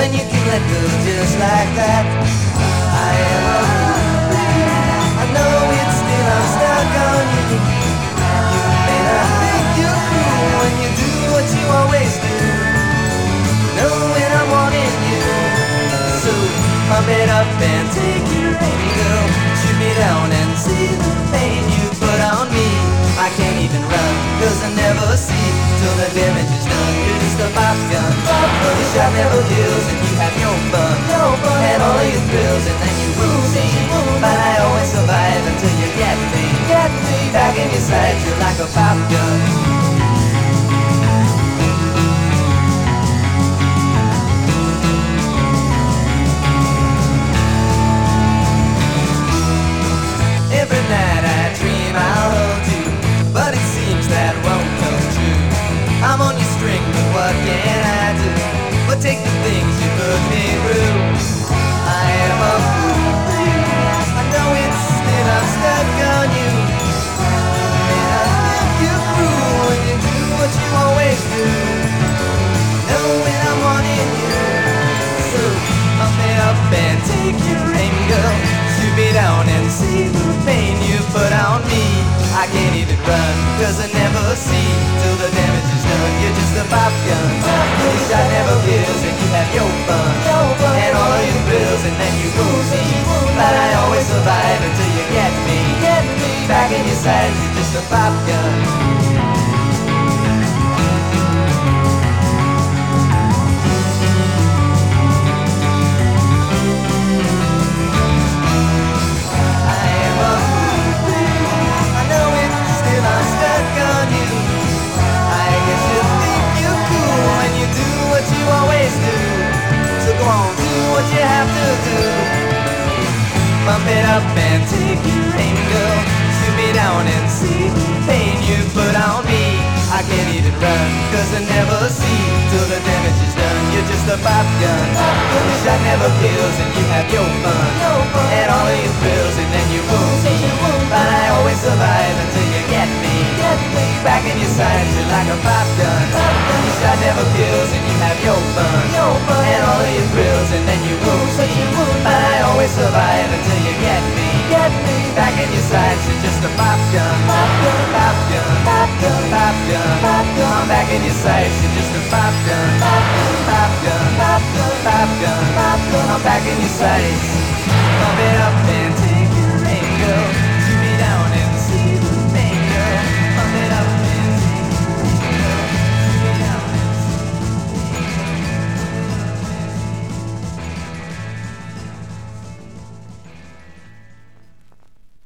when you can let go just like that. See till the damage is done. You're just a pop gun. The shot never kills and you have your fun. And all of your thrills and then you wound me. But I always survive until you get me. Get me back in your sights, you're like a pop gun. Can I do? But take the things you put me through. I am a fool. I can't even run, cause I never see till the damage is done. You're just a pop gun. Your shot never kills and you have your fun. And all of your thrills and then you lose me. But I always survive until you get me. Back in your sights, you're just a pop gun. Do. Bump it up and take your aim, girl. Shoot me down and see the pain you put on me. I can't even run, cause I never see till the damage is done. You're just a pop gun. Your shot never kills and you have your fun. And all of your thrills and then you wound me. But I always survive until you get me. Back in your sights, you're like a pop gun. Your shot never kills and you have your fun. Sights, you're just a pop gun. Pop gun, pop gun, pop gun, pop gun. Pop gun. I'm back in your sights, you're just a pop gun. Pop gun, pop gun, pop gun, pop gun, pop gun. I'm back in your sights. Pump it up and